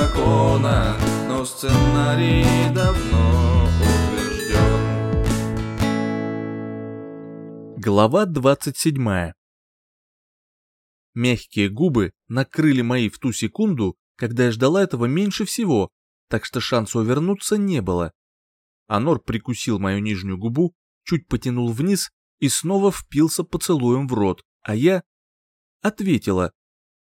закона, но сценарий давно утвержден. Глава 27. Мягкие губы накрыли мои в ту секунду, когда я ждала этого меньше всего, так что шанса увернуться не было. Анор прикусил мою нижнюю губу, чуть потянул вниз и снова впился поцелуем в рот, а я ответила,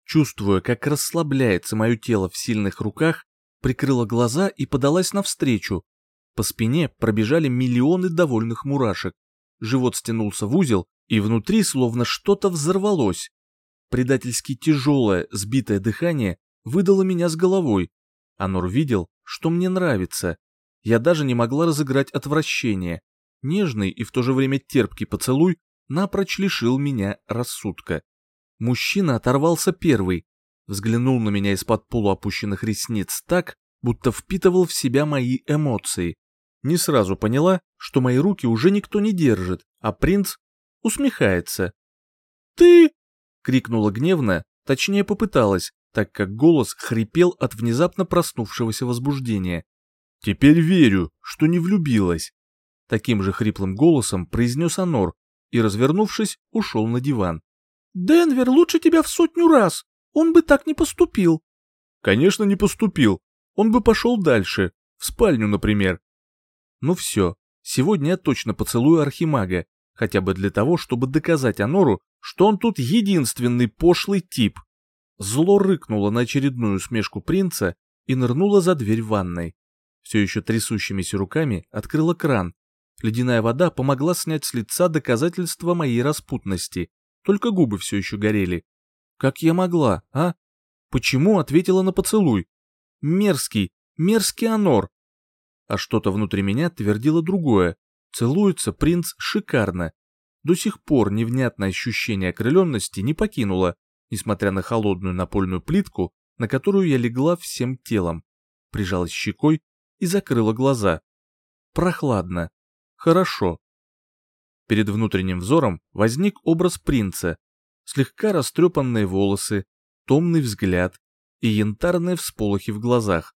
чувствуя, как расслабляется мое тело в сильных руках, прикрыла глаза и подалась навстречу. По спине пробежали миллионы довольных мурашек. Живот стянулся в узел, и внутри словно что-то взорвалось. Предательски тяжелое, сбитое дыхание выдало меня с головой. Анор видел, что мне нравится. Я даже не могла разыграть отвращение. Нежный и в то же время терпкий поцелуй напрочь лишил меня рассудка. Мужчина оторвался первый, взглянул на меня из-под полуопущенных ресниц так, будто впитывал в себя мои эмоции. Не сразу поняла, что мои руки уже никто не держит, а принц усмехается. «Ты!» — крикнула гневно, точнее попыталась, так как голос хрипел от внезапно проснувшегося возбуждения. «Теперь верю, что не влюбилась!» Таким же хриплым голосом произнес Анор и, развернувшись, ушел на диван. Денвер лучше тебя в сотню раз. Он бы так не поступил. Конечно, не поступил. Он бы пошел дальше, в спальню, например. Ну все, сегодня я точно поцелую Архимага, хотя бы для того, чтобы доказать Анору, что он тут единственный пошлый тип. Зло рыкнула на очередную смешку принца и нырнула за дверь ванной. Все еще трясущимися руками открыла кран. Ледяная вода помогла снять с лица доказательства моей распутности только губы все еще горели. «Как я могла, а? Почему ответила на поцелуй? Мерзкий, мерзкий анор!» А что-то внутри меня твердило другое. Целуется принц шикарно. До сих пор невнятное ощущение окрыленности не покинуло, несмотря на холодную напольную плитку, на которую я легла всем телом. Прижалась щекой и закрыла глаза. Прохладно. Хорошо. Перед внутренним взором возник образ принца, слегка растрепанные волосы, томный взгляд и янтарные всполохи в глазах.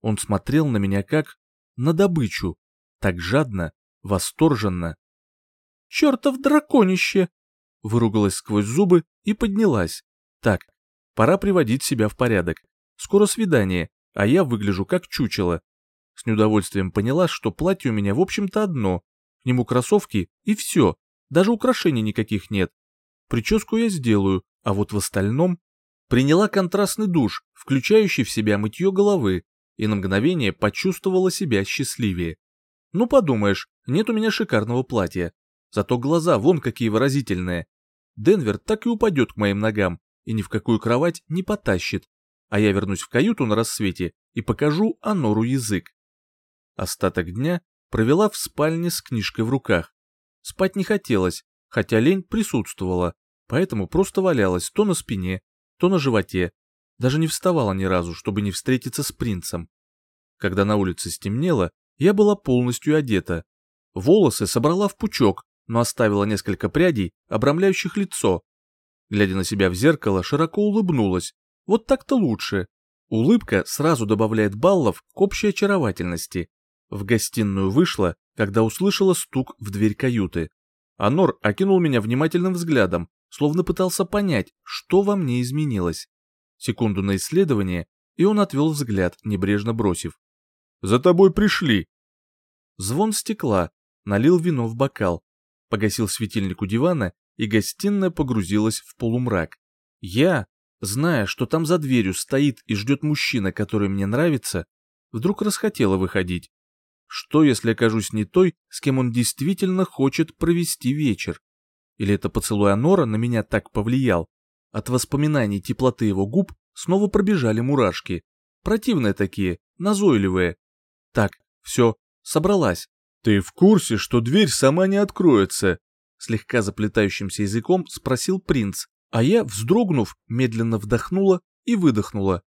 Он смотрел на меня как на добычу, так жадно, восторженно. «Чертов драконище!» — выругалась сквозь зубы и поднялась. «Так, пора приводить себя в порядок. Скоро свидание, а я выгляжу как чучело». С неудовольствием поняла, что платье у меня в общем-то одно, нему кроссовки и все, даже украшений никаких нет. Прическу я сделаю, а вот в остальном... Приняла контрастный душ, включающий в себя мытье головы, и на мгновение почувствовала себя счастливее. Ну подумаешь, нет у меня шикарного платья. Зато глаза вон какие выразительные. Денвер так и упадет к моим ногам и ни в какую кровать не потащит. А я вернусь в каюту на рассвете и покажу Анору язык. Остаток дня провела в спальне с книжкой в руках. Спать не хотелось, хотя лень присутствовала, поэтому просто валялась то на спине, то на животе. Даже не вставала ни разу, чтобы не встретиться с принцем. Когда на улице стемнело, я была полностью одета. Волосы собрала в пучок, но оставила несколько прядей, обрамляющих лицо. Глядя на себя в зеркало, широко улыбнулась. Вот так-то лучше. Улыбка сразу добавляет баллов к общей очаровательности. В гостиную вышла, когда услышала стук в дверь каюты. Анор окинул меня внимательным взглядом, словно пытался понять, что во мне изменилось. Секунду на исследование, и он отвел взгляд, небрежно бросив. «За тобой пришли!» Звон стекла, налил вино в бокал, погасил светильник у дивана, и гостиная погрузилась в полумрак. Я, зная, что там за дверью стоит и ждет мужчина, который мне нравится, вдруг расхотела выходить. Что, если окажусь не той, с кем он действительно хочет провести вечер? Или это поцелуй Анора на меня так повлиял? От воспоминаний теплоты его губ снова пробежали мурашки. Противные такие, назойливые. Так, все, собралась. «Ты в курсе, что дверь сама не откроется?» Слегка заплетающимся языком спросил принц, а я, вздрогнув, медленно вдохнула и выдохнула.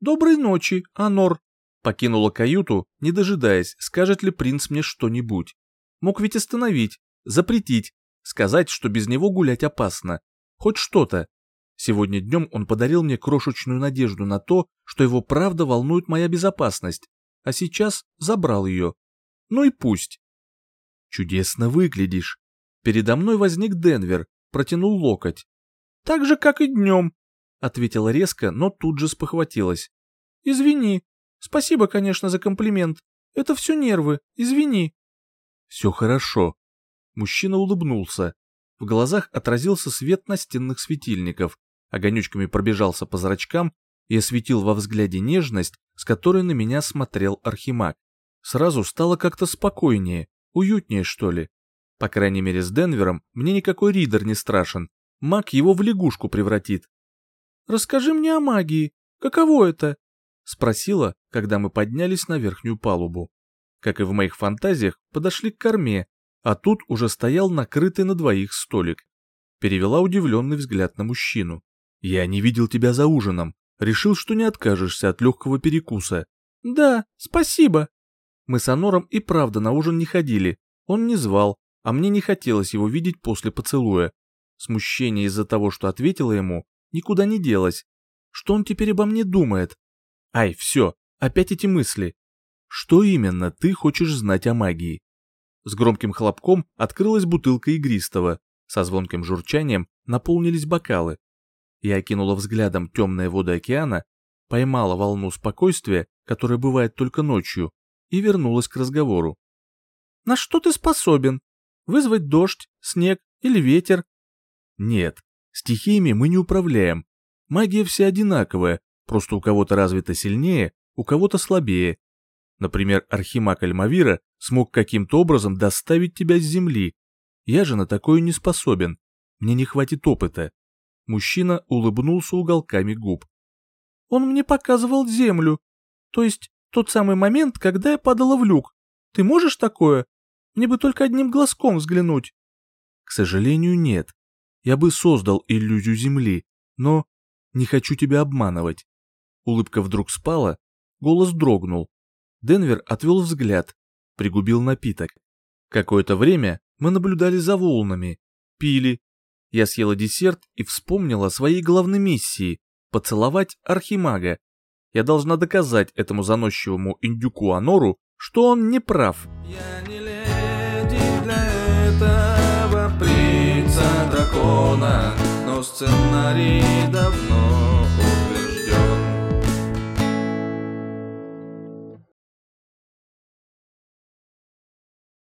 «Доброй ночи, Анор!» покинула каюту, не дожидаясь, скажет ли принц мне что-нибудь. Мог ведь остановить, запретить, сказать, что без него гулять опасно. Хоть что-то. Сегодня днем он подарил мне крошечную надежду на то, что его правда волнует моя безопасность, а сейчас забрал ее. Ну и пусть. «Чудесно выглядишь». Передо мной возник Денвер, протянул локоть. «Так же, как и днем», — ответила резко, но тут же спохватилась. «Извини, Спасибо, конечно, за комплимент. Это все нервы, извини. Все хорошо. Мужчина улыбнулся. В глазах отразился свет настенных светильников, огонечками пробежался по зрачкам и осветил во взгляде нежность, с которой на меня смотрел Архимаг. Сразу стало как-то спокойнее, уютнее, что ли. По крайней мере, с Денвером мне никакой ридер не страшен. Маг его в лягушку превратит. «Расскажи мне о магии. Каково это?» — спросила, когда мы поднялись на верхнюю палубу. Как и в моих фантазиях, подошли к корме, а тут уже стоял накрытый на двоих столик. Перевела удивленный взгляд на мужчину. «Я не видел тебя за ужином. Решил, что не откажешься от легкого перекуса». «Да, спасибо». Мы с Анором и правда на ужин не ходили. Он не звал, а мне не хотелось его видеть после поцелуя. Смущение из-за того, что ответила ему, никуда не делось. Что он теперь обо мне думает? Ай, все, опять эти мысли. Что именно ты хочешь знать о магии? С громким хлопком открылась бутылка игристого. Со звонким журчанием наполнились бокалы. Я окинула взглядом темные воды океана, поймала волну спокойствия, которая бывает только ночью, и вернулась к разговору. «На что ты способен? Вызвать дождь, снег или ветер?» «Нет, стихиями мы не управляем. Магия вся одинаковая, просто у кого-то развита сильнее, у кого-то слабее. Например, Архимаг Альмавира смог каким-то образом доставить тебя с земли. Я же на такое не способен. Мне не хватит опыта. Мужчина улыбнулся уголками губ. Он мне показывал землю. То есть тот самый момент, когда я падала в люк. Ты можешь такое? Мне бы только одним глазком взглянуть. К сожалению, нет. Я бы создал иллюзию земли, но не хочу тебя обманывать. Улыбка вдруг спала, голос дрогнул. Денвер отвел взгляд, пригубил напиток. Какое-то время мы наблюдали за волнами, пили. Я съела десерт и вспомнила о своей главной миссии – поцеловать Архимага. Я должна доказать этому заносчивому индюку Анору, что он не прав. Я не леди для этого принца дракона, но сценарий давно